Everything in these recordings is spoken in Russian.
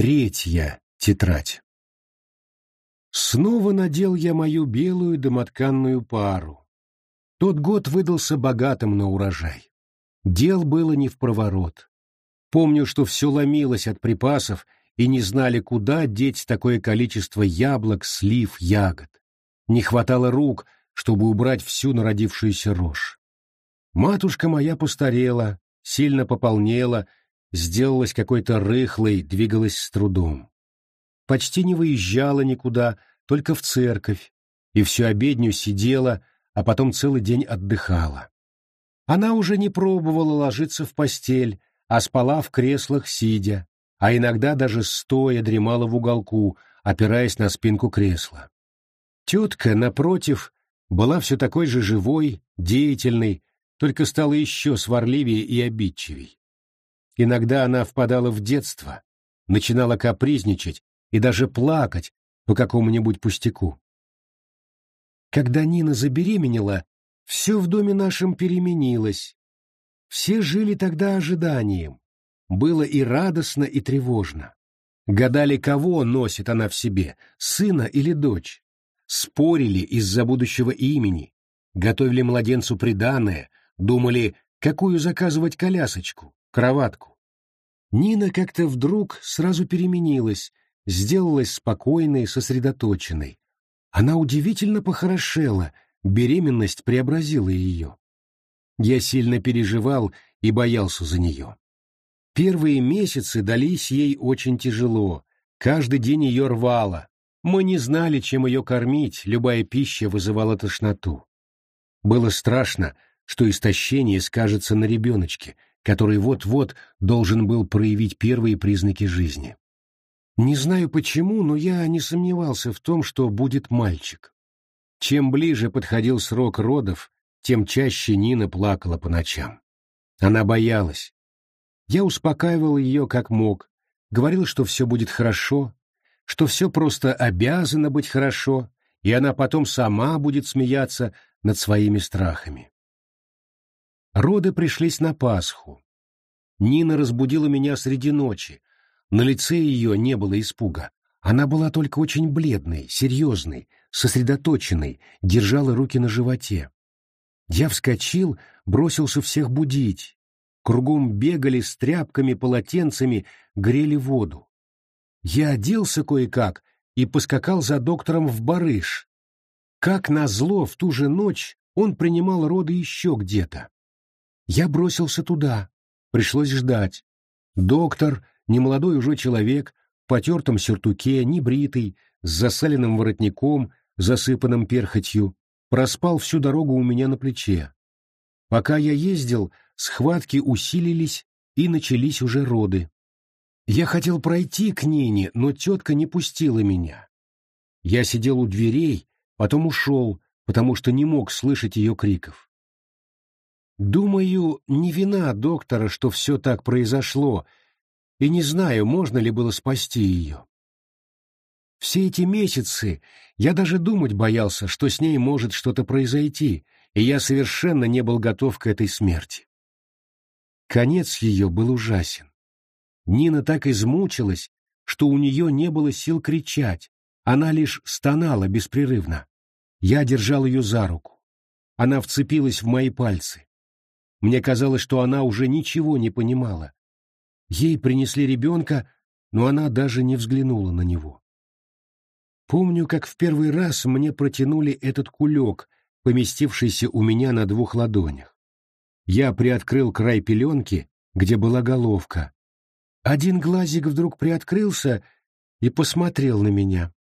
Третья тетрадь. Снова надел я мою белую домотканную пару. Тот год выдался богатым на урожай. Дел было не в проворот. Помню, что все ломилось от припасов, и не знали, куда деть такое количество яблок, слив, ягод. Не хватало рук, чтобы убрать всю народившуюся рожь. Матушка моя постарела, сильно пополнела — сделалась какой-то рыхлой, двигалась с трудом. Почти не выезжала никуда, только в церковь, и всю обедню сидела, а потом целый день отдыхала. Она уже не пробовала ложиться в постель, а спала в креслах сидя, а иногда даже стоя дремала в уголку, опираясь на спинку кресла. Тетка, напротив, была все такой же живой, деятельной, только стала еще сварливее и обидчивей. Иногда она впадала в детство, начинала капризничать и даже плакать по какому-нибудь пустяку. Когда Нина забеременела, все в доме нашем переменилось. Все жили тогда ожиданием. Было и радостно, и тревожно. Гадали, кого носит она в себе, сына или дочь. Спорили из-за будущего имени, готовили младенцу приданое, думали, какую заказывать колясочку, кроватку. Нина как-то вдруг сразу переменилась, сделалась спокойной, сосредоточенной. Она удивительно похорошела, беременность преобразила ее. Я сильно переживал и боялся за нее. Первые месяцы дались ей очень тяжело, каждый день ее рвало. Мы не знали, чем ее кормить, любая пища вызывала тошноту. Было страшно, что истощение скажется на ребеночке — который вот-вот должен был проявить первые признаки жизни. Не знаю почему, но я не сомневался в том, что будет мальчик. Чем ближе подходил срок родов, тем чаще Нина плакала по ночам. Она боялась. Я успокаивал ее как мог, говорил, что все будет хорошо, что все просто обязано быть хорошо, и она потом сама будет смеяться над своими страхами. Роды пришлись на Пасху. Нина разбудила меня среди ночи. На лице ее не было испуга. Она была только очень бледной, серьезной, сосредоточенной, держала руки на животе. Я вскочил, бросился всех будить. Кругом бегали с тряпками, полотенцами, грели воду. Я оделся кое-как и поскакал за доктором в барыш. Как назло, в ту же ночь он принимал роды еще где-то. Я бросился туда. Пришлось ждать. Доктор, немолодой уже человек, в потертом сюртуке, небритый, с засаленным воротником, засыпанным перхотью, проспал всю дорогу у меня на плече. Пока я ездил, схватки усилились и начались уже роды. Я хотел пройти к Нине, но тетка не пустила меня. Я сидел у дверей, потом ушел, потому что не мог слышать ее криков. Думаю, не вина доктора, что все так произошло, и не знаю, можно ли было спасти ее. Все эти месяцы я даже думать боялся, что с ней может что-то произойти, и я совершенно не был готов к этой смерти. Конец ее был ужасен. Нина так измучилась, что у нее не было сил кричать, она лишь стонала беспрерывно. Я держал ее за руку. Она вцепилась в мои пальцы. Мне казалось, что она уже ничего не понимала. Ей принесли ребенка, но она даже не взглянула на него. Помню, как в первый раз мне протянули этот кулек, поместившийся у меня на двух ладонях. Я приоткрыл край пеленки, где была головка. Один глазик вдруг приоткрылся и посмотрел на меня.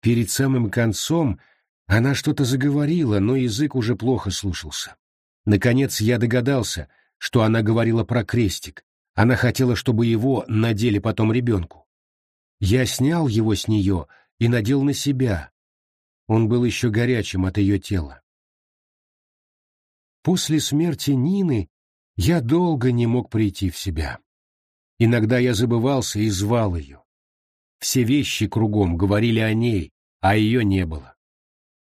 Перед самым концом она что-то заговорила, но язык уже плохо слушался. Наконец я догадался, что она говорила про крестик. Она хотела, чтобы его надели потом ребенку. Я снял его с нее и надел на себя. Он был еще горячим от ее тела. После смерти Нины я долго не мог прийти в себя. Иногда я забывался и звал ее. Все вещи кругом говорили о ней, а ее не было.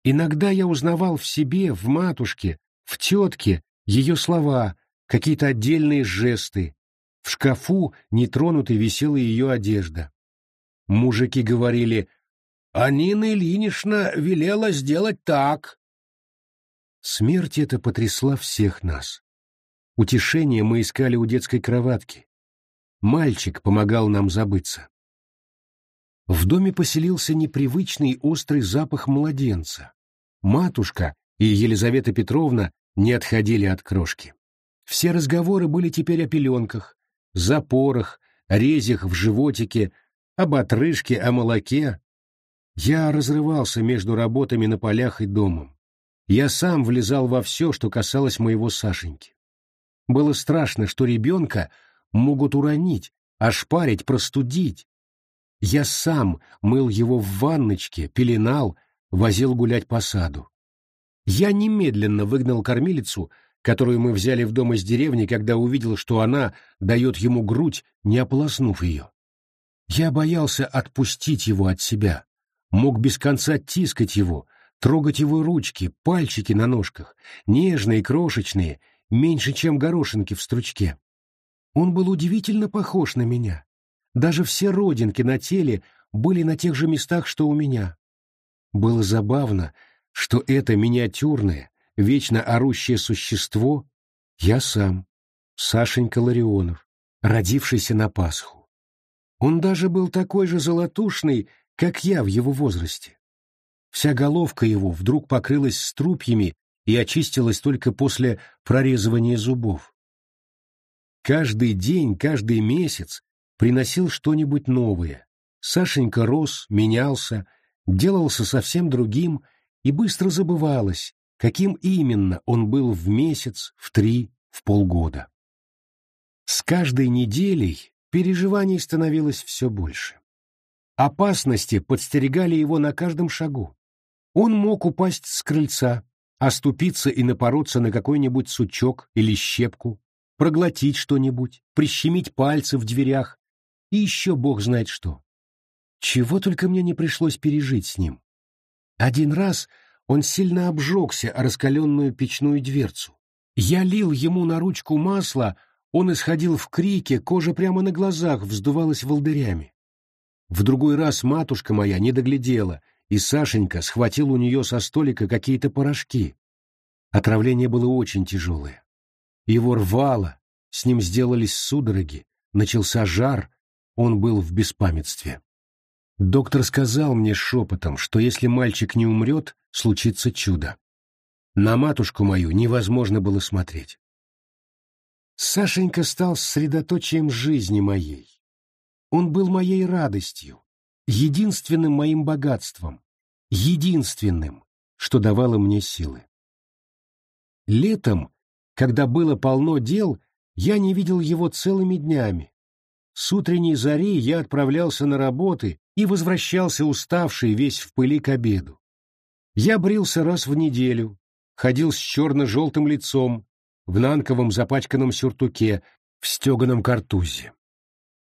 Иногда я узнавал в себе, в матушке, в тетке ее слова, какие-то отдельные жесты, в шкафу нетронутой висела ее одежда. Мужики говорили «А Нина Ильинична велела сделать так». Смерть эта потрясла всех нас. Утешение мы искали у детской кроватки. Мальчик помогал нам забыться. В доме поселился непривычный острый запах младенца. Матушка и Елизавета Петровна не отходили от крошки. Все разговоры были теперь о пеленках, запорах, резях в животике, об отрыжке, о молоке. Я разрывался между работами на полях и домом. Я сам влезал во все, что касалось моего Сашеньки. Было страшно, что ребенка могут уронить, ошпарить, простудить. Я сам мыл его в ванночке, пеленал, возил гулять по саду. Я немедленно выгнал кормилицу, которую мы взяли в дом из деревни, когда увидел, что она дает ему грудь, не ополоснув ее. Я боялся отпустить его от себя, мог без конца тискать его, трогать его ручки, пальчики на ножках, нежные, крошечные, меньше, чем горошинки в стручке. Он был удивительно похож на меня. Даже все родинки на теле были на тех же местах, что у меня. Было забавно, что это миниатюрное, вечно орущее существо — я сам, Сашенька Ларионов, родившийся на Пасху. Он даже был такой же золотушный, как я в его возрасте. Вся головка его вдруг покрылась струпьями и очистилась только после прорезывания зубов. Каждый день, каждый месяц приносил что-нибудь новое. Сашенька рос, менялся, делался совсем другим, и быстро забывалось, каким именно он был в месяц, в три, в полгода. С каждой неделей переживаний становилось все больше. Опасности подстерегали его на каждом шагу. Он мог упасть с крыльца, оступиться и напороться на какой-нибудь сучок или щепку, проглотить что-нибудь, прищемить пальцы в дверях и еще бог знает что. Чего только мне не пришлось пережить с ним. Один раз он сильно обжегся о раскаленную печную дверцу. Я лил ему на ручку масло, он исходил в крике, кожа прямо на глазах вздувалась волдырями. В другой раз матушка моя не доглядела, и Сашенька схватил у нее со столика какие-то порошки. Отравление было очень тяжелое. Его рвало, с ним сделались судороги, начался жар, он был в беспамятстве. Доктор сказал мне шепотом, что если мальчик не умрет, случится чудо. На матушку мою невозможно было смотреть. Сашенька стал средоточием жизни моей. Он был моей радостью, единственным моим богатством, единственным, что давало мне силы. Летом, когда было полно дел, я не видел его целыми днями. С утренней зари я отправлялся на работы и возвращался уставший весь в пыли к обеду. Я брился раз в неделю, ходил с черно-желтым лицом, в нанковом запачканном сюртуке, в стеганом картузе.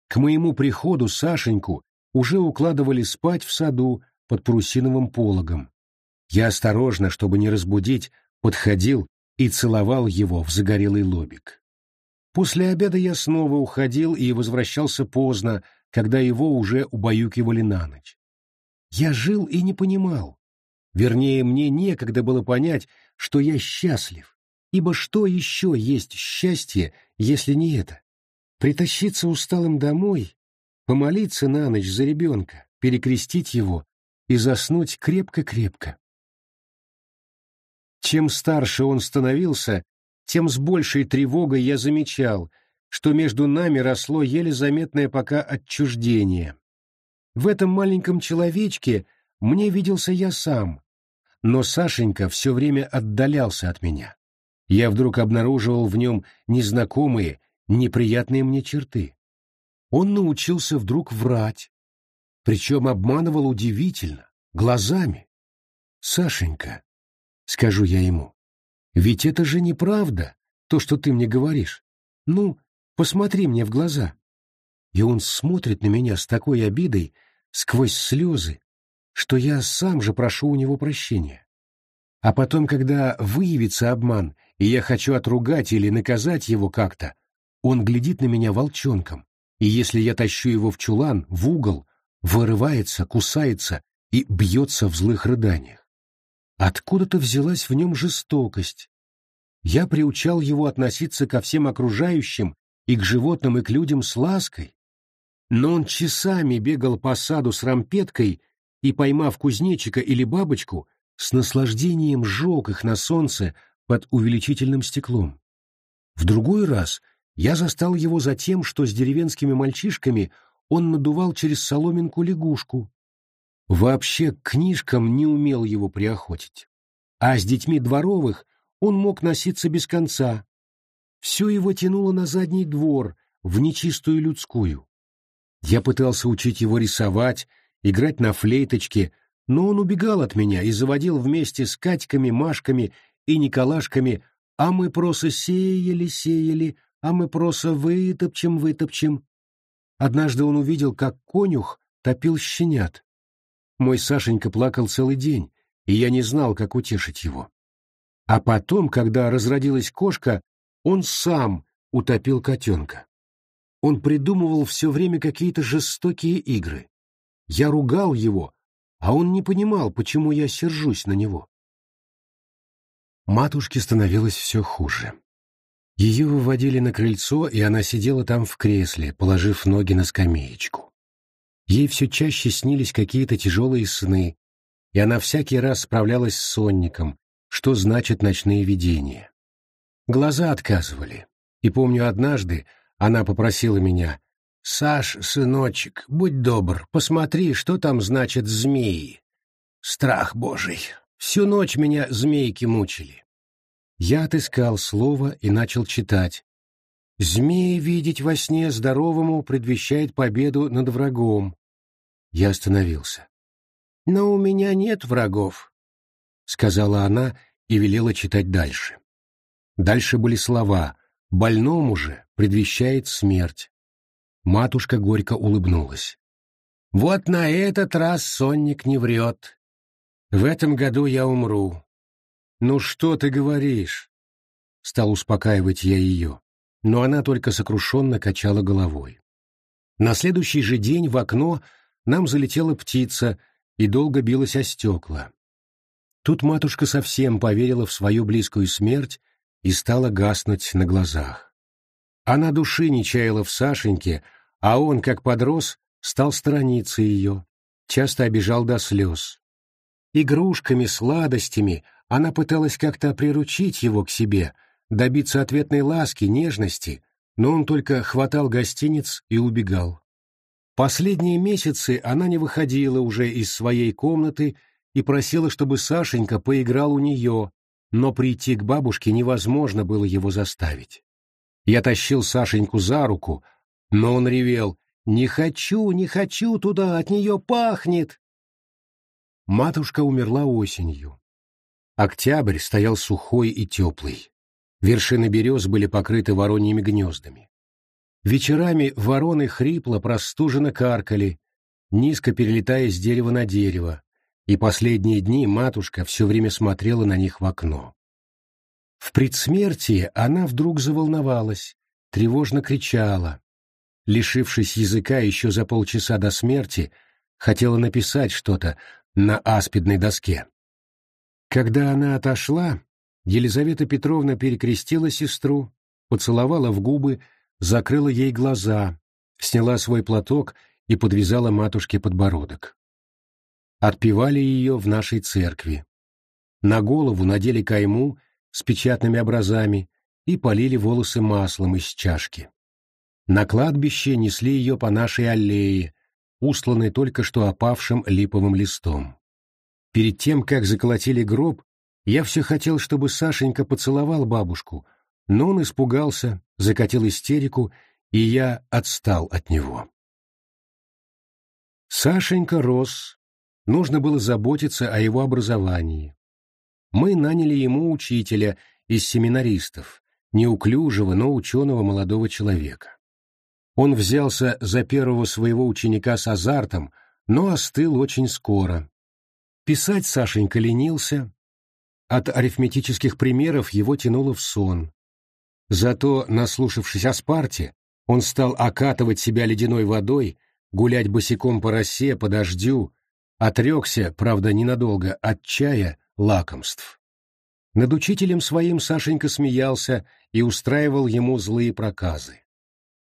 К моему приходу Сашеньку уже укладывали спать в саду под парусиновым пологом. Я осторожно, чтобы не разбудить, подходил и целовал его в загорелый лобик. После обеда я снова уходил и возвращался поздно, когда его уже убаюкивали на ночь. Я жил и не понимал. Вернее, мне некогда было понять, что я счастлив, ибо что еще есть счастье, если не это? Притащиться усталым домой помолиться на ночь за ребенка, перекрестить его и заснуть крепко-крепко. Чем старше он становился, тем с большей тревогой я замечал, что между нами росло еле заметное пока отчуждение. В этом маленьком человечке мне виделся я сам, но Сашенька все время отдалялся от меня. Я вдруг обнаруживал в нем незнакомые, неприятные мне черты он научился вдруг врать, причем обманывал удивительно, глазами. «Сашенька», — скажу я ему, — «ведь это же неправда, то, что ты мне говоришь. Ну, посмотри мне в глаза». И он смотрит на меня с такой обидой, сквозь слезы, что я сам же прошу у него прощения. А потом, когда выявится обман, и я хочу отругать или наказать его как-то, Он глядит на меня волчонком, и если я тащу его в чулан, в угол, вырывается, кусается и бьется в злых рыданиях. Откуда-то взялась в нем жестокость. Я приучал его относиться ко всем окружающим и к животным, и к людям с лаской, но он часами бегал по саду с рампеткой и, поймав кузнечика или бабочку, с наслаждением жег их на солнце под увеличительным стеклом. В другой раз я застал его за тем, что с деревенскими мальчишками он надувал через соломинку лягушку. Вообще к книжкам не умел его приохотить. А с детьми дворовых он мог носиться без конца. Все его тянуло на задний двор, в нечистую людскую. Я пытался учить его рисовать, играть на флейточке, но он убегал от меня и заводил вместе с Катьками, Машками и Николашками, а мы просто сеяли, сеяли, а мы просто вытопчем, вытопчем. Однажды он увидел, как конюх топил щенят. Мой Сашенька плакал целый день, и я не знал, как утешить его. А потом, когда разродилась кошка, он сам утопил котенка. Он придумывал все время какие-то жестокие игры. Я ругал его, а он не понимал, почему я сержусь на него. Матушке становилось все хуже. Ее выводили на крыльцо, и она сидела там в кресле, положив ноги на скамеечку. Ей все чаще снились какие-то тяжелые сны, и она всякий раз справлялась с сонником, что значит ночные видения. Глаза отказывали, и помню однажды она попросила меня, «Саш, сыночек, будь добр, посмотри, что там значит змеи. Страх божий, всю ночь меня змейки мучили. Я отыскал слово и начал читать. «Змеи видеть во сне здоровому предвещает победу над врагом». Я остановился. «Но у меня нет врагов», — сказала она и велела читать дальше. Дальше были слова «больному же предвещает смерть». Матушка горько улыбнулась. «Вот на этот раз сонник не врет. В этом году я умру. «Ну что ты говоришь?» Стал успокаивать я ее, но она только сокрушенно качала головой. На следующий же день в окно нам залетела птица и долго билась о стекла. Тут матушка совсем поверила в свою близкую смерть и стала гаснуть на глазах. Она души не чаяла в Сашеньке, а он, как подрос, стал сторониться ее, часто обижал до слез. Игрушками, сладостями — она пыталась как-то приручить его к себе, добиться ответной ласки, нежности, но он только хватал гостиниц и убегал. Последние месяцы она не выходила уже из своей комнаты и просила, чтобы Сашенька поиграл у нее, но прийти к бабушке невозможно было его заставить. Я тащил Сашеньку за руку, но он ревел «Не хочу, не хочу туда, от нее пахнет!» Матушка умерла осенью. Октябрь стоял сухой и теплый. Вершины берез были покрыты вороньими гнездами. Вечерами вороны хрипло простуженно каркали, низко перелетая с дерева на дерево, и последние дни матушка все время смотрела на них в окно. В предсмертии она вдруг заволновалась, тревожно кричала. Лишившись языка еще за полчаса до смерти, хотела написать что-то на аспидной доске. Когда она отошла, Елизавета Петровна перекрестила сестру, поцеловала в губы, закрыла ей глаза, сняла свой платок и подвязала матушке подбородок. Отпевали ее в нашей церкви. На голову надели кайму с печатными образами и полили волосы маслом из чашки. На кладбище несли ее по нашей аллее, устланной только что опавшим липовым листом. Перед тем, как заколотили гроб, я все хотел, чтобы Сашенька поцеловал бабушку, но он испугался, закатил истерику, и я отстал от него. Сашенька рос, нужно было заботиться о его образовании. Мы наняли ему учителя из семинаристов, неуклюжего, но ученого молодого человека. Он взялся за первого своего ученика с азартом, но остыл очень скоро, Писать Сашенька ленился, от арифметических примеров его тянуло в сон. Зато, наслушавшись о Спарте, он стал окатывать себя ледяной водой, гулять босиком по росе, по дождю, отрекся, правда, ненадолго, от чая, лакомств. Над учителем своим Сашенька смеялся и устраивал ему злые проказы.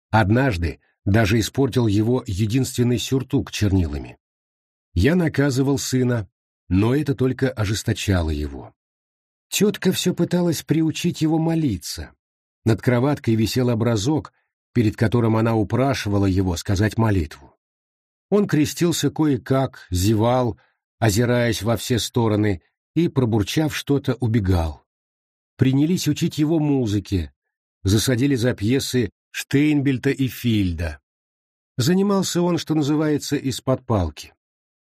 Однажды даже испортил его единственный сюртук чернилами. Я наказывал сына, но это только ожесточало его. Тетка все пыталась приучить его молиться. Над кроваткой висел образок, перед которым она упрашивала его сказать молитву. Он крестился кое-как, зевал, озираясь во все стороны, и, пробурчав что-то, убегал. Принялись учить его музыке, засадили за пьесы Штейнбельта и Фильда. Занимался он, что называется, из-под палки.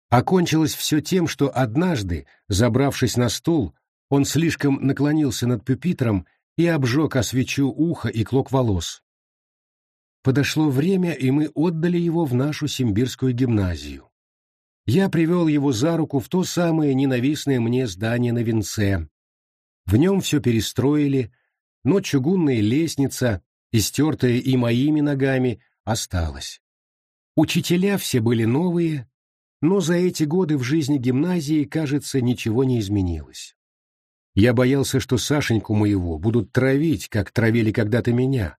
Окончилось все тем, что однажды, забравшись на стул, он слишком наклонился над пюпитром и обжег о свечу ухо и клок волос. Подошло время, и мы отдали его в нашу симбирскую гимназию. Я привел его за руку в то самое ненавистное мне здание на венце. В нем все перестроили, но чугунная лестница, истертая и моими ногами, осталась. Учителя все были новые, но за эти годы в жизни гимназии, кажется, ничего не изменилось. Я боялся, что Сашеньку моего будут травить, как травили когда-то меня,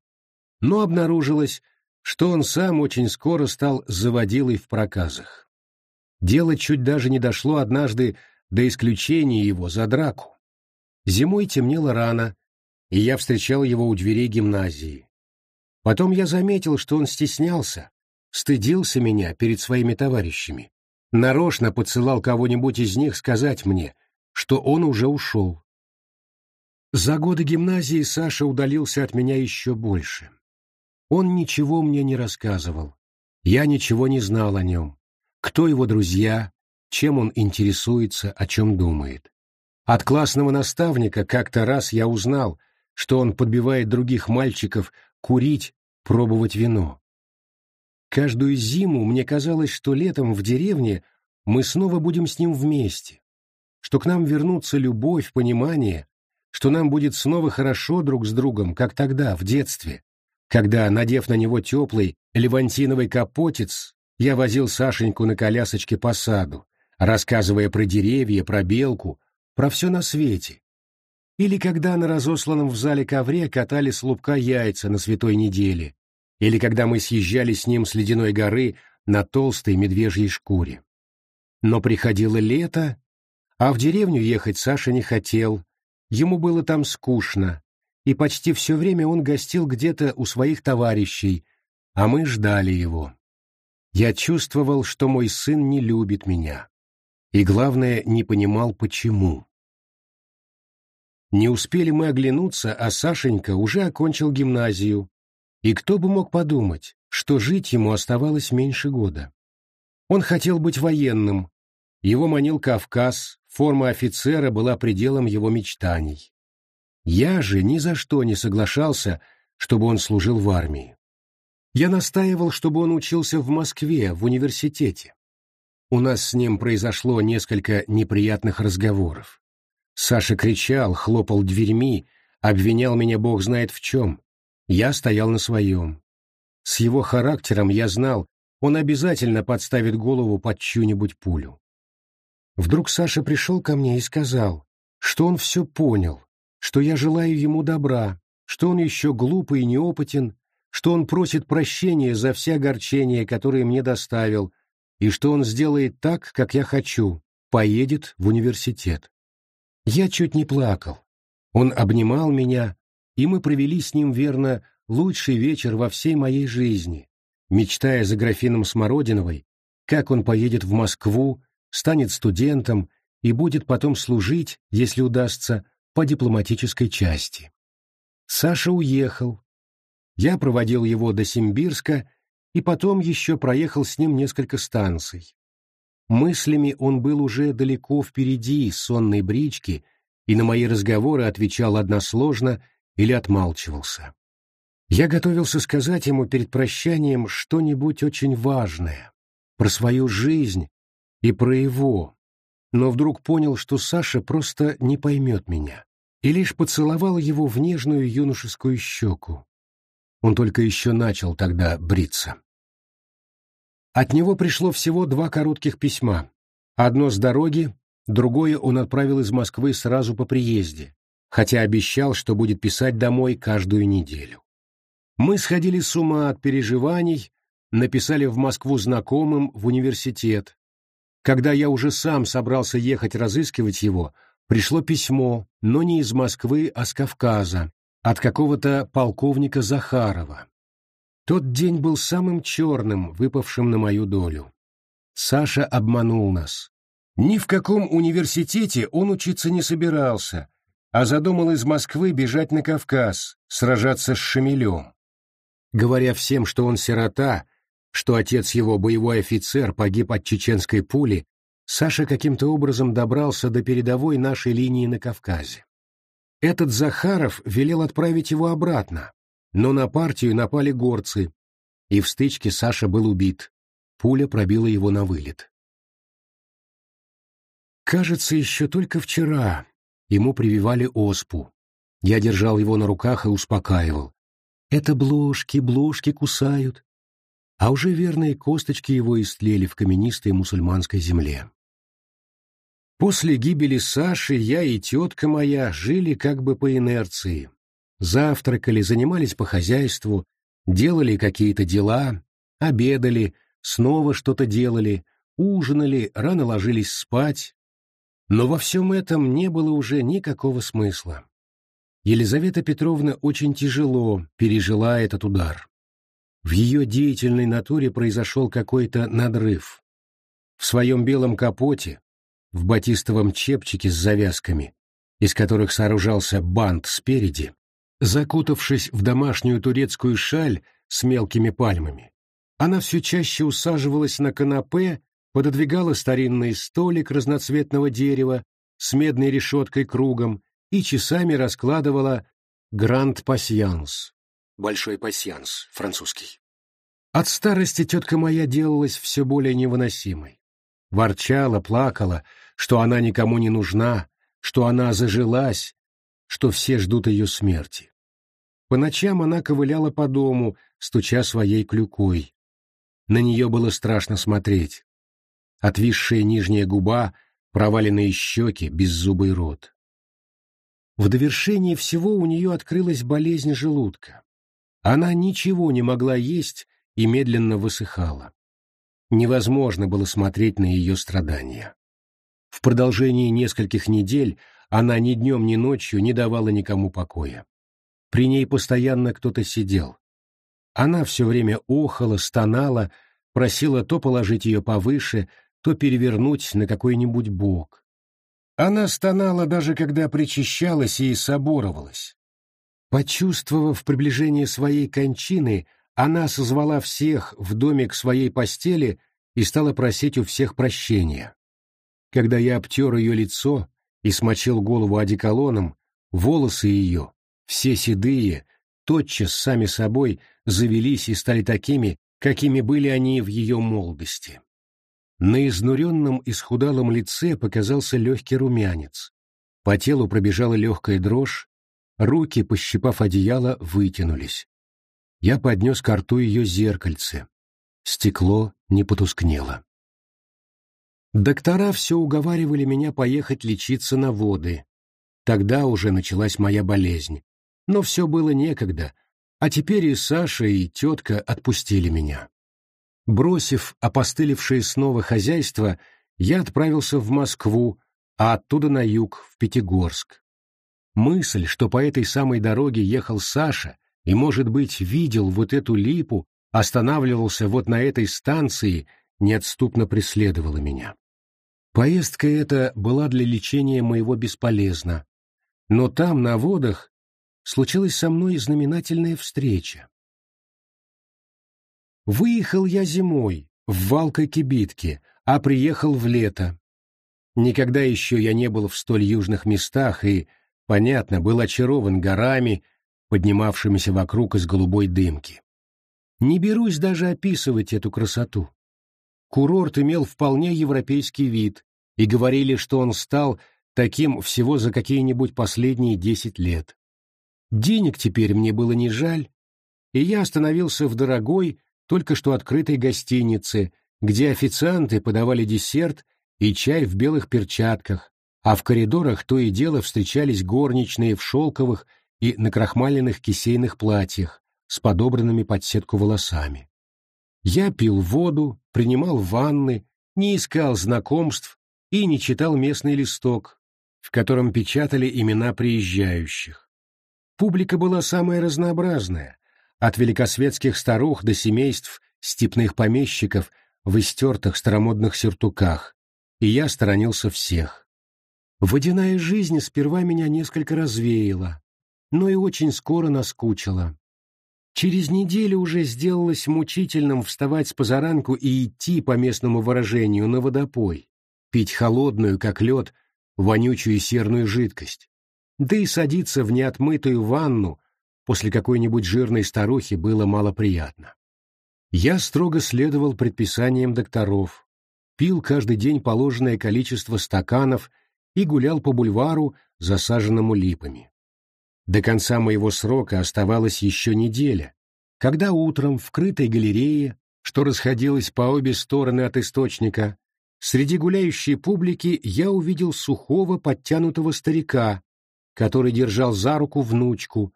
но обнаружилось, что он сам очень скоро стал заводилой в проказах. Дело чуть даже не дошло однажды до исключения его за драку. Зимой темнело рано, и я встречал его у дверей гимназии. Потом я заметил, что он стеснялся, стыдился меня перед своими товарищами. Нарочно подсылал кого-нибудь из них сказать мне, что он уже ушел. За годы гимназии Саша удалился от меня еще больше. Он ничего мне не рассказывал. Я ничего не знал о нем. Кто его друзья, чем он интересуется, о чем думает. От классного наставника как-то раз я узнал, что он подбивает других мальчиков курить, пробовать вино. Каждую зиму мне казалось, что летом в деревне мы снова будем с ним вместе, что к нам вернутся любовь, понимание, что нам будет снова хорошо друг с другом, как тогда, в детстве, когда, надев на него теплый левантиновый капотец, я возил Сашеньку на колясочке по саду, рассказывая про деревья, про белку, про все на свете. Или когда на разосланном в зале ковре катали с лубка яйца на святой неделе, или когда мы съезжали с ним с ледяной горы на толстой медвежьей шкуре. Но приходило лето, а в деревню ехать Саша не хотел, ему было там скучно, и почти все время он гостил где-то у своих товарищей, а мы ждали его. Я чувствовал, что мой сын не любит меня, и, главное, не понимал, почему. Не успели мы оглянуться, а Сашенька уже окончил гимназию, и кто бы мог подумать, что жить ему оставалось меньше года. Он хотел быть военным, его манил Кавказ, форма офицера была пределом его мечтаний. Я же ни за что не соглашался, чтобы он служил в армии. Я настаивал, чтобы он учился в Москве, в университете. У нас с ним произошло несколько неприятных разговоров. Саша кричал, хлопал дверьми, обвинял меня бог знает в чем. Я стоял на своем. С его характером я знал, он обязательно подставит голову под чью-нибудь пулю. Вдруг Саша пришел ко мне и сказал, что он все понял, что я желаю ему добра, что он еще глупый и неопытен, что он просит прощения за все огорчения, которые мне доставил, и что он сделает так, как я хочу, поедет в университет. Я чуть не плакал. Он обнимал меня, и мы провели с ним, верно, лучший вечер во всей моей жизни, мечтая за графином Смородиновой, как он поедет в Москву, станет студентом и будет потом служить, если удастся, по дипломатической части. Саша уехал. Я проводил его до Симбирска и потом еще проехал с ним несколько станций. Мыслями он был уже далеко впереди сонной брички и на мои разговоры отвечал односложно или отмалчивался. Я готовился сказать ему перед прощанием что-нибудь очень важное, про свою жизнь и про его, но вдруг понял, что Саша просто не поймет меня. и лишь поцеловал его в нежную юношескую щеку. Он только еще начал тогда бриться. От него пришло всего два коротких письма. Одно с дороги, другое он отправил из Москвы сразу по приезде, хотя обещал, что будет писать домой каждую неделю. Мы сходили с ума от переживаний, написали в Москву знакомым в университет. Когда я уже сам собрался ехать разыскивать его, пришло письмо, но не из Москвы, а с Кавказа, от какого-то полковника Захарова. Тот день был самым черным, выпавшим на мою долю. Саша обманул нас. Ни в каком университете он учиться не собирался, а задумал из Москвы бежать на Кавказ, сражаться с Шамилем. Говоря всем, что он сирота, что отец его, боевой офицер, погиб от чеченской пули, Саша каким-то образом добрался до передовой нашей линии на Кавказе. Этот Захаров велел отправить его обратно, но на партию напали горцы, и в стычке Саша был убит. Пуля пробила его на вылет. Кажется, еще только вчера ему прививали оспу. Я держал его на руках и успокаивал. Это блошки, блошки кусают. А уже верные косточки его истлели в каменистой мусульманской земле. После гибели Саши я и тетка моя жили как бы по инерции. Завтракали, занимались по хозяйству, делали какие-то дела, обедали, снова что-то делали, ужинали, рано ложились спать. Но во всем этом не было уже никакого смысла. Елизавета Петровна очень тяжело пережила этот удар. В ее деятельной натуре произошел какой-то надрыв. В своем белом капоте, в батистовом чепчике с завязками, из которых сооружался бант спереди, закутавшись в домашнюю турецкую шаль с мелкими пальмами. Она все чаще усаживалась на канапе, пододвигала старинный столик разноцветного дерева с медной решеткой кругом и часами раскладывала «Гранд пасьянс» — «Большой пасьянс» французский. От старости тетка моя делалась все более невыносимой. Ворчала, плакала, что она никому не нужна, что она зажилась, что все ждут ее смерти. По ночам она ковыляла по дому, стуча своей клюкой. На нее было страшно смотреть. Отвисшая нижняя губа, проваленные щеки, беззубый рот. В довершение всего у нее открылась болезнь желудка. Она ничего не могла есть и медленно высыхала. Невозможно было смотреть на ее страдания. В продолжении нескольких недель она ни днем, ни ночью не давала никому покоя. При ней постоянно кто-то сидел. Она все время охала, стонала, просила то положить ее повыше, то перевернуть на какой-нибудь бок. Она стонала даже когда причащалась и соборовалась. Почувствовав приближение своей кончины, она созвала всех в доме к своей постели и стала просить у всех прощения. Когда я обтер ее лицо и смочил голову одеколоном, волосы ее, все седые, тотчас сами собой завелись и стали такими, какими были они в ее молодости. На изнуренном и схудалом лице показался легкий румянец. По телу пробежала легкая дрожь, руки, пощипав одеяло, вытянулись. Я поднес к рту ее зеркальце. Стекло не потускнело. Доктора все уговаривали меня поехать лечиться на воды. Тогда уже началась моя болезнь. Но все было некогда, а теперь и Саша, и тетка отпустили меня. Бросив опостылевшее снова хозяйство, я отправился в Москву, а оттуда на юг, в Пятигорск. Мысль, что по этой самой дороге ехал Саша, и, может быть, видел вот эту липу, останавливался вот на этой станции, неотступно преследовала меня. Поездка эта была для лечения моего бесполезна, но там, на водах, случилась со мной знаменательная встреча. Выехал я зимой, в валкой кибитке, а приехал в лето. Никогда еще я не был в столь южных местах и, понятно, был очарован горами, поднимавшимися вокруг из голубой дымки. Не берусь даже описывать эту красоту. Курорт имел вполне европейский вид, и говорили, что он стал таким всего за какие-нибудь последние десять лет. Денег теперь мне было не жаль, и я остановился в дорогой, только что открытой гостинице, где официанты подавали десерт и чай в белых перчатках, а в коридорах то и дело встречались горничные в шелковых и накрахмаленных кисейных платьях с подобранными под сетку волосами. Я пил воду, принимал ванны, не искал знакомств и не читал местный листок, в котором печатали имена приезжающих. Публика была самая разнообразная, от великосветских старух до семейств степных помещиков в истертых старомодных сюртуках, и я сторонился всех. Водяная жизнь сперва меня несколько развеяла, но и очень скоро наскучила. Через неделю уже сделалось мучительным вставать с позаранку и идти, по местному выражению, на водопой, пить холодную, как лед, вонючую серную жидкость, да и садиться в неотмытую ванну после какой-нибудь жирной старухи было малоприятно. Я строго следовал предписаниям докторов, пил каждый день положенное количество стаканов и гулял по бульвару, засаженному липами. До конца моего срока оставалась еще неделя, когда утром в крытой галерее, что расходилась по обе стороны от источника, среди гуляющей публики я увидел сухого подтянутого старика, который держал за руку внучку,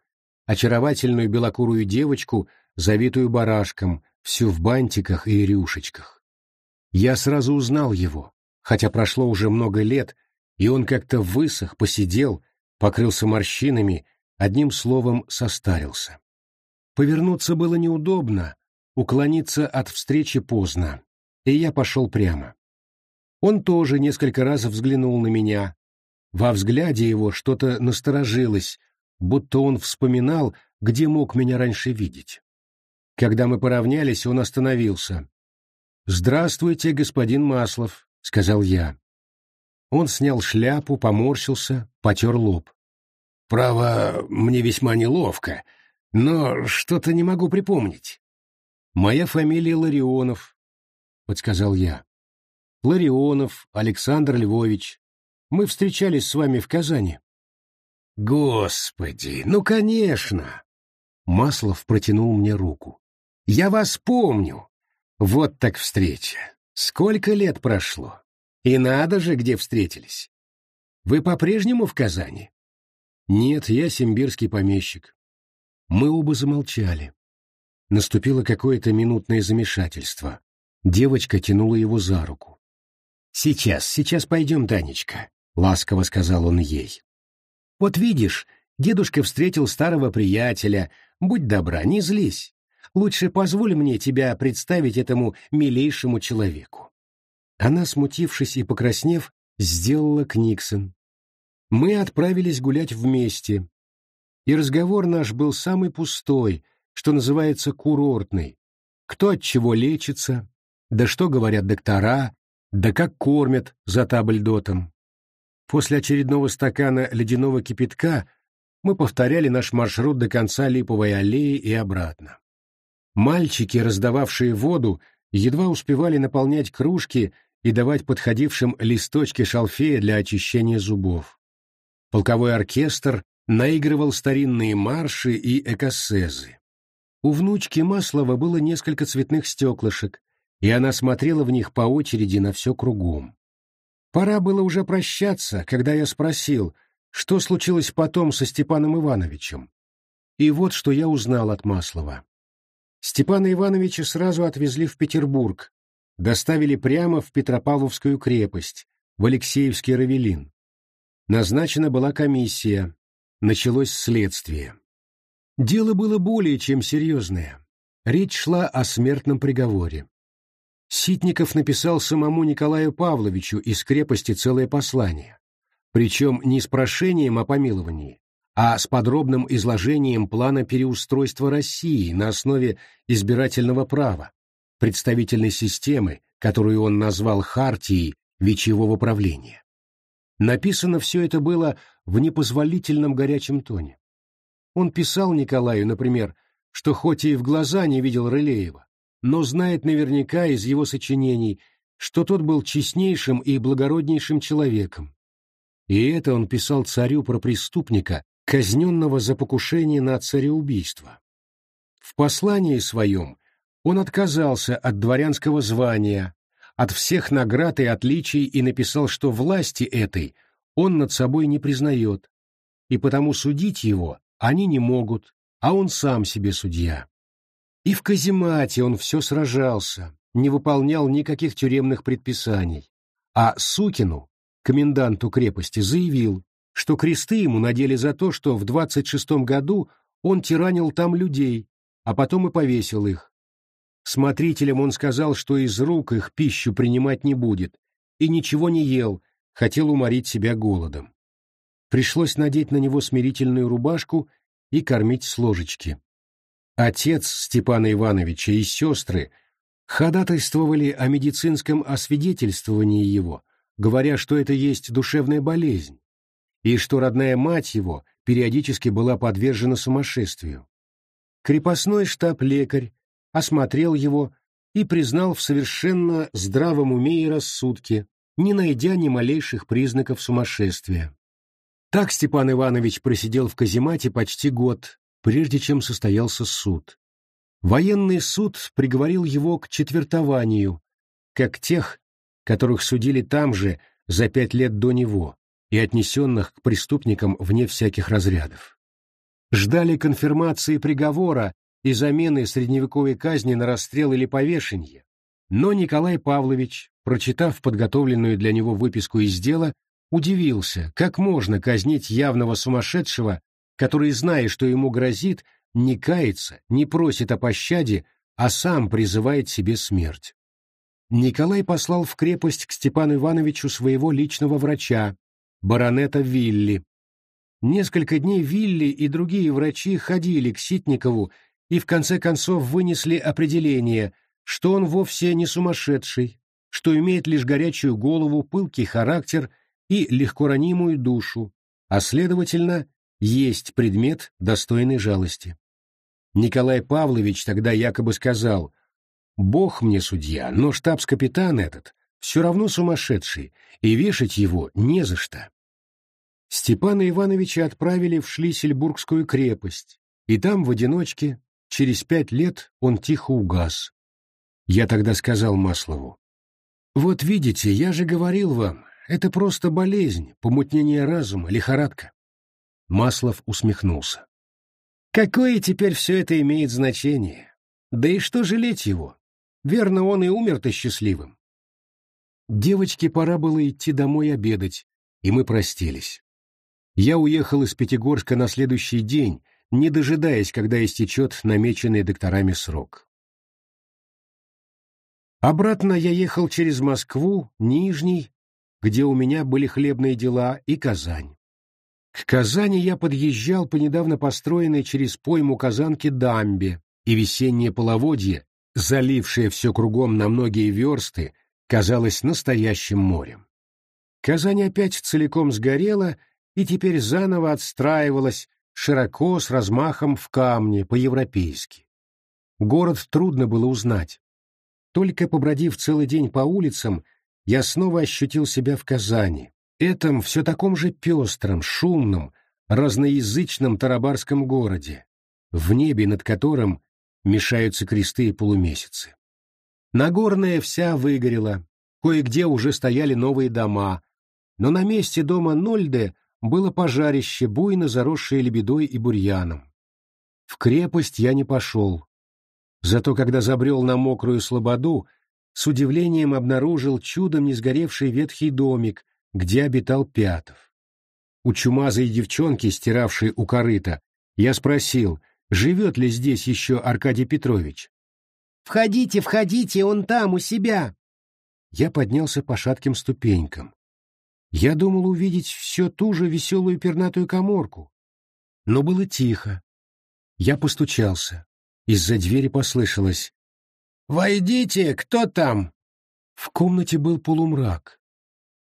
очаровательную белокурую девочку, завитую барашком, всю в бантиках и рюшечках. Я сразу узнал его, хотя прошло уже много лет, и он как-то высох, посидел, покрылся морщинами, одним словом состарился. Повернуться было неудобно, уклониться от встречи поздно, и я пошел прямо. Он тоже несколько раз взглянул на меня. Во взгляде его что-то насторожилось, будто он вспоминал, где мог меня раньше видеть. Когда мы поравнялись, он остановился. «Здравствуйте, господин Маслов», — сказал я. Он снял шляпу, поморщился, потер лоб. «Право, мне весьма неловко, но что-то не могу припомнить». «Моя фамилия Ларионов», — подсказал я. «Ларионов Александр Львович. Мы встречались с вами в Казани». «Господи, ну, конечно!» Маслов протянул мне руку. «Я вас помню. Вот так встреча. Сколько лет прошло. И надо же, где встретились. Вы по-прежнему в Казани?» «Нет, я симбирский помещик». Мы оба замолчали. Наступило какое-то минутное замешательство. Девочка тянула его за руку. «Сейчас, сейчас пойдем, Танечка», — ласково сказал он ей. Вот видишь, дедушка встретил старого приятеля. Будь добра, не злись. Лучше позволь мне тебя представить этому милейшему человеку. Она, смутившись и покраснев, сделала Книксон. Мы отправились гулять вместе. И разговор наш был самый пустой, что называется курортный. Кто от чего лечится, да что говорят доктора, да как кормят за табльдотом. После очередного стакана ледяного кипятка мы повторяли наш маршрут до конца Липовой аллеи и обратно. Мальчики, раздававшие воду, едва успевали наполнять кружки и давать подходившим листочки шалфея для очищения зубов. Полковой оркестр наигрывал старинные марши и экоссезы. У внучки Маслова было несколько цветных стеклышек, и она смотрела в них по очереди на все кругом. Пора было уже прощаться, когда я спросил, что случилось потом со Степаном Ивановичем. И вот что я узнал от Маслова. Степана Ивановича сразу отвезли в Петербург, доставили прямо в Петропавловскую крепость, в Алексеевский Равелин. Назначена была комиссия, началось следствие. Дело было более чем серьезное. Речь шла о смертном приговоре. Ситников написал самому Николаю Павловичу из крепости целое послание, причем не с прошением о помиловании, а с подробным изложением плана переустройства России на основе избирательного права, представительной системы, которую он назвал «хартией вечевого правления». Написано все это было в непозволительном горячем тоне. Он писал Николаю, например, что хоть и в глаза не видел Рылеева, но знает наверняка из его сочинений, что тот был честнейшим и благороднейшим человеком. И это он писал царю про преступника, казненного за покушение на цареубийство. В послании своем он отказался от дворянского звания, от всех наград и отличий и написал, что власти этой он над собой не признает, и потому судить его они не могут, а он сам себе судья. И в каземате он все сражался, не выполнял никаких тюремных предписаний, а Сукину, коменданту крепости, заявил, что кресты ему надели за то, что в 26-м году он тиранил там людей, а потом и повесил их. Смотрителям он сказал, что из рук их пищу принимать не будет, и ничего не ел, хотел уморить себя голодом. Пришлось надеть на него смирительную рубашку и кормить с ложечки. Отец Степана Ивановича и сестры ходатайствовали о медицинском освидетельствовании его, говоря, что это есть душевная болезнь, и что родная мать его периодически была подвержена сумасшествию. Крепостной штаб-лекарь осмотрел его и признал в совершенно здравом уме и рассудке, не найдя ни малейших признаков сумасшествия. Так Степан Иванович просидел в каземате почти год, прежде чем состоялся суд. Военный суд приговорил его к четвертованию, как тех, которых судили там же за пять лет до него и отнесенных к преступникам вне всяких разрядов. Ждали конфирмации приговора и замены средневековой казни на расстрел или повешение. Но Николай Павлович, прочитав подготовленную для него выписку из дела, удивился, как можно казнить явного сумасшедшего, который, зная, что ему грозит, не кается, не просит о пощаде, а сам призывает себе смерть. Николай послал в крепость к Степану Ивановичу своего личного врача, баронета Вилли. Несколько дней Вилли и другие врачи ходили к Ситникову и в конце концов вынесли определение, что он вовсе не сумасшедший, что имеет лишь горячую голову, пылкий характер и легко ранимую душу, а, следовательно, есть предмет достойной жалости. Николай Павлович тогда якобы сказал, «Бог мне судья, но штабс-капитан этот все равно сумасшедший, и вешать его не за что». Степана Ивановича отправили в Шлиссельбургскую крепость, и там в одиночке Через пять лет он тихо угас. Я тогда сказал Маслову, «Вот видите, я же говорил вам, это просто болезнь, помутнение разума, лихорадка». Маслов усмехнулся. «Какое теперь все это имеет значение? Да и что жалеть его? Верно, он и умер-то счастливым». Девочке пора было идти домой обедать, и мы простились. Я уехал из Пятигорска на следующий день, не дожидаясь, когда истечет намеченный докторами срок. Обратно я ехал через Москву, Нижний, где у меня были хлебные дела, и Казань. К Казани я подъезжал по недавно построенной через пойму Казанки дамбе, и весеннее половодье, залившее все кругом на многие версты, казалось настоящим морем. Казань опять целиком сгорела и теперь заново отстраивалась широко, с размахом в камне, по-европейски. Город трудно было узнать. Только побродив целый день по улицам, я снова ощутил себя в Казани, этом все таком же пестром, шумном, разноязычном тарабарском городе, в небе над которым мешаются кресты и полумесяцы. Нагорная вся выгорела, кое-где уже стояли новые дома, но на месте дома Нольде было пожарище, буйно заросшее лебедой и бурьяном. В крепость я не пошел. Зато когда забрел на мокрую слободу, с удивлением обнаружил чудом не сгоревший ветхий домик, где обитал Пятов. У чумазой девчонки, стиравшей у корыта, я спросил, живет ли здесь еще Аркадий Петрович. «Входите, входите, он там, у себя!» Я поднялся по шатким ступенькам. Я думал увидеть все ту же веселую пернатую коморку. Но было тихо. Я постучался. Из-за двери послышалось. «Войдите! Кто там?» В комнате был полумрак.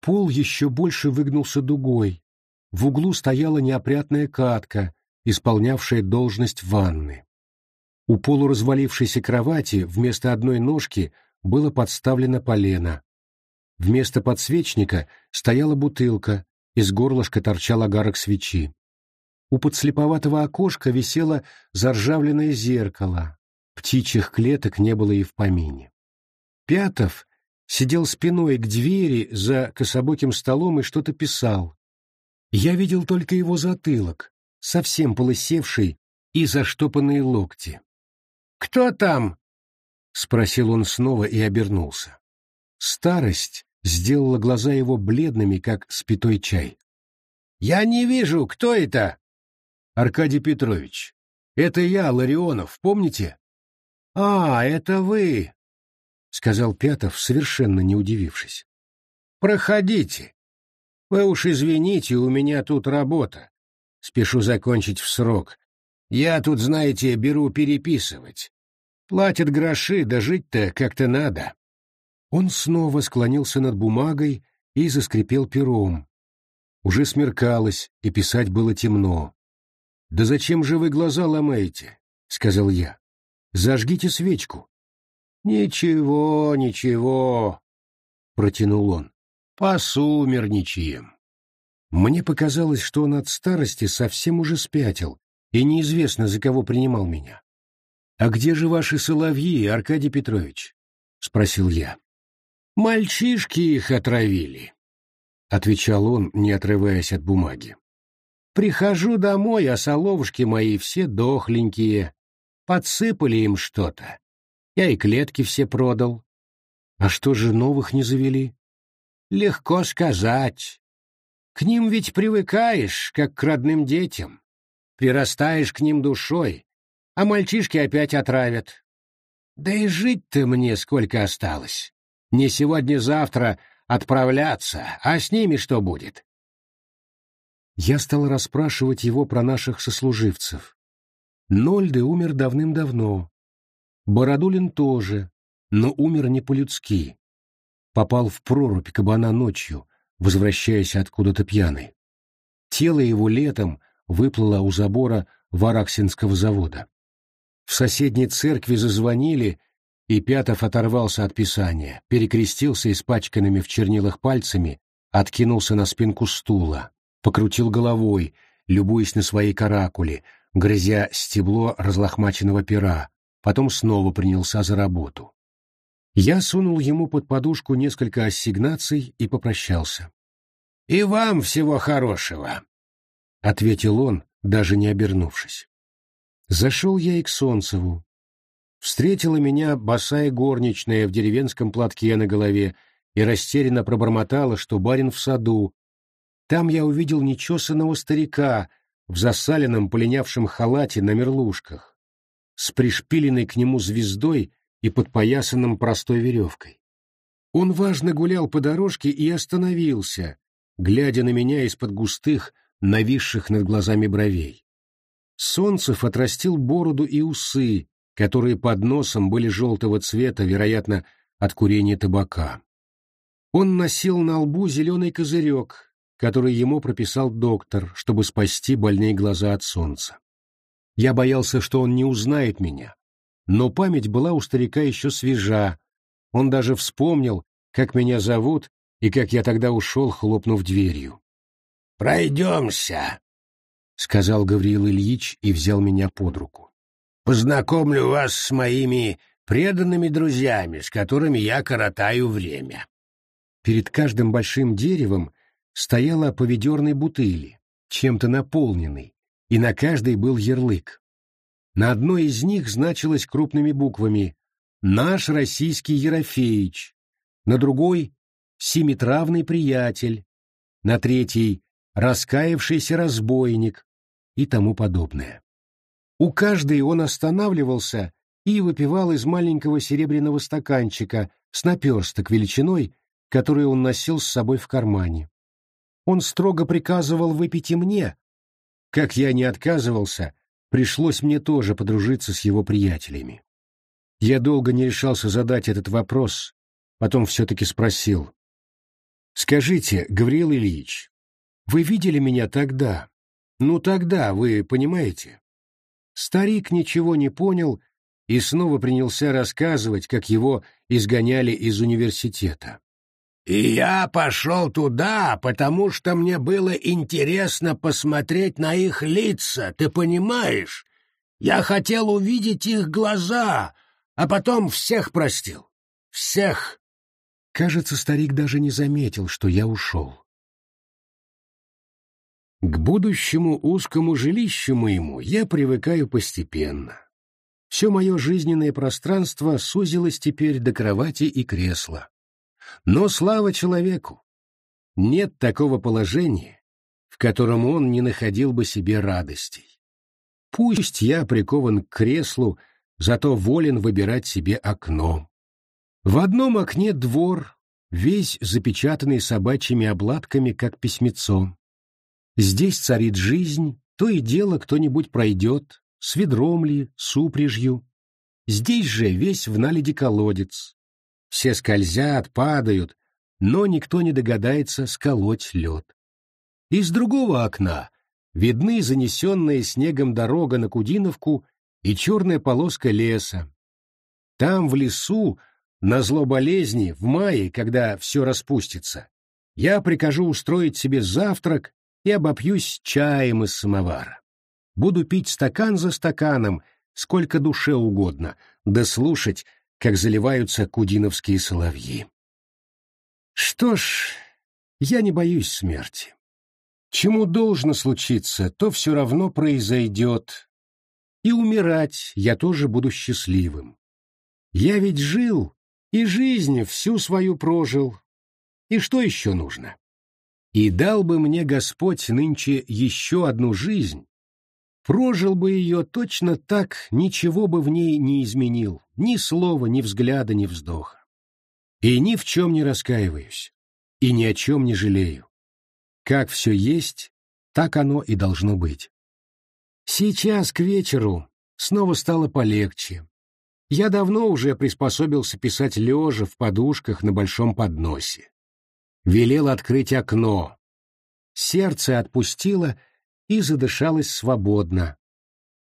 Пол еще больше выгнулся дугой. В углу стояла неопрятная катка, исполнявшая должность ванны. У полуразвалившейся кровати вместо одной ножки было подставлено полено. Вместо подсвечника стояла бутылка, из горлышка торчал огарок свечи. У подслеповатого окошка висело заржавленное зеркало. Птичьих клеток не было и в помине. Пятов сидел спиной к двери за кособоким столом и что-то писал. Я видел только его затылок, совсем полысевший и заштопанные локти. «Кто там?» — спросил он снова и обернулся. Старость сделала глаза его бледными, как спитой чай. «Я не вижу, кто это?» «Аркадий Петрович. Это я, Ларионов, помните?» «А, это вы!» — сказал Пятов, совершенно не удивившись. «Проходите. Вы уж извините, у меня тут работа. Спешу закончить в срок. Я тут, знаете, беру переписывать. Платят гроши, да жить-то как-то надо. Он снова склонился над бумагой и заскрипел пером. Уже смеркалось, и писать было темно. «Да зачем же вы глаза ломаете?» — сказал я. «Зажгите свечку». «Ничего, ничего», — протянул он. «Посумерничаем». Мне показалось, что он от старости совсем уже спятил, и неизвестно, за кого принимал меня. «А где же ваши соловьи, Аркадий Петрович?» — спросил я. «Мальчишки их отравили», — отвечал он, не отрываясь от бумаги. «Прихожу домой, а соловушки мои все дохленькие. Подсыпали им что-то. Я и клетки все продал. А что же новых не завели? Легко сказать. К ним ведь привыкаешь, как к родным детям. Прирастаешь к ним душой, а мальчишки опять отравят. Да и жить-то мне сколько осталось. Не сегодня-завтра отправляться, а с ними что будет? Я стал расспрашивать его про наших сослуживцев. Нольды умер давным-давно. Бородулин тоже, но умер не по-людски. Попал в прорубь кабана ночью, возвращаясь откуда-то пьяный. Тело его летом выплыло у забора Вараксинского завода. В соседней церкви зазвонили, и Пятов оторвался от писания, перекрестился испачканными в чернилах пальцами, откинулся на спинку стула, покрутил головой, любуясь на свои каракули, грызя стебло разлохмаченного пера, потом снова принялся за работу. Я сунул ему под подушку несколько ассигнаций и попрощался. «И вам всего хорошего!» — ответил он, даже не обернувшись. Зашел я и к Солнцеву. Встретила меня босая горничная в деревенском платке на голове и растерянно пробормотала, что барин в саду. Там я увидел нечесанного старика в засаленном полинявшем халате на мерлушках, с пришпиленной к нему звездой и подпоясанным простой веревкой. Он важно гулял по дорожке и остановился, глядя на меня из-под густых, нависших над глазами бровей. Солнцев отрастил бороду и усы, которые под носом были желтого цвета, вероятно, от курения табака. Он носил на лбу зеленый козырек, который ему прописал доктор, чтобы спасти больные глаза от солнца. Я боялся, что он не узнает меня, но память была у старика еще свежа. Он даже вспомнил, как меня зовут и как я тогда ушел, хлопнув дверью. «Пройдемся», — сказал Гавриил Ильич и взял меня под руку. «Познакомлю вас с моими преданными друзьями, с которыми я коротаю время». Перед каждым большим деревом стояла по ведерной бутыли, чем-то наполненной, и на каждой был ярлык. На одной из них значилось крупными буквами «Наш российский Ерофеич», на другой — «Семитравный приятель», на третьей раскаявшийся разбойник и тому подобное. У каждой он останавливался и выпивал из маленького серебряного стаканчика с наперсток величиной, который он носил с собой в кармане. Он строго приказывал выпить и мне. Как я не отказывался, пришлось мне тоже подружиться с его приятелями. Я долго не решался задать этот вопрос, потом все-таки спросил. «Скажите, Гавриил Ильич, вы видели меня тогда? Ну тогда, вы понимаете? Старик ничего не понял и снова принялся рассказывать, как его изгоняли из университета. И я пошел туда, потому что мне было интересно посмотреть на их лица, ты понимаешь? Я хотел увидеть их глаза, а потом всех простил. Всех. Кажется, старик даже не заметил, что я ушел. К будущему узкому жилищу моему я привыкаю постепенно. Все мое жизненное пространство сузилось теперь до кровати и кресла. Но слава человеку! Нет такого положения, в котором он не находил бы себе радостей. Пусть я прикован к креслу, зато волен выбирать себе окно. В одном окне двор, весь запечатанный собачьими обладками, как письмецо. Здесь царит жизнь, то и дело кто-нибудь пройдет, с ведром ли, с упряжью. Здесь же весь в наледи колодец, все скользят, падают, но никто не догадается сколоть лед. Из другого окна видны занесенная снегом дорога на Кудиновку и черная полоска леса. Там, в лесу, на зло болезни, в мае, когда все распустится, я прикажу устроить себе завтрак и обопьюсь чаем из самовара. Буду пить стакан за стаканом, сколько душе угодно, да слушать, как заливаются кудиновские соловьи. Что ж, я не боюсь смерти. Чему должно случиться, то все равно произойдет. И умирать я тоже буду счастливым. Я ведь жил, и жизнь всю свою прожил. И что еще нужно? И дал бы мне Господь нынче еще одну жизнь, Прожил бы ее точно так, ничего бы в ней не изменил, ни слова, ни взгляда, ни вздоха. И ни в чем не раскаиваюсь, и ни о чем не жалею. Как все есть, так оно и должно быть. Сейчас, к вечеру, снова стало полегче. Я давно уже приспособился писать лежа в подушках на большом подносе. Велел открыть окно. Сердце отпустило — и задышалось свободно.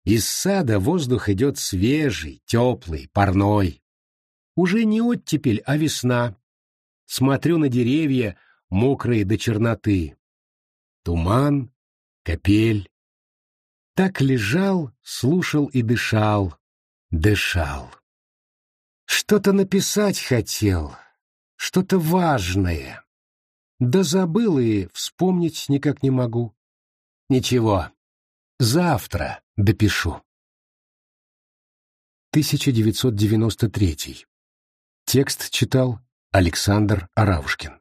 Из сада воздух идет свежий, теплый, парной. Уже не оттепель, а весна. Смотрю на деревья, мокрые до черноты. Туман, капель. Так лежал, слушал и дышал, дышал. Что-то написать хотел, что-то важное. Да забыл и вспомнить никак не могу. Ничего, завтра допишу. 1993. Текст читал Александр Аравушкин.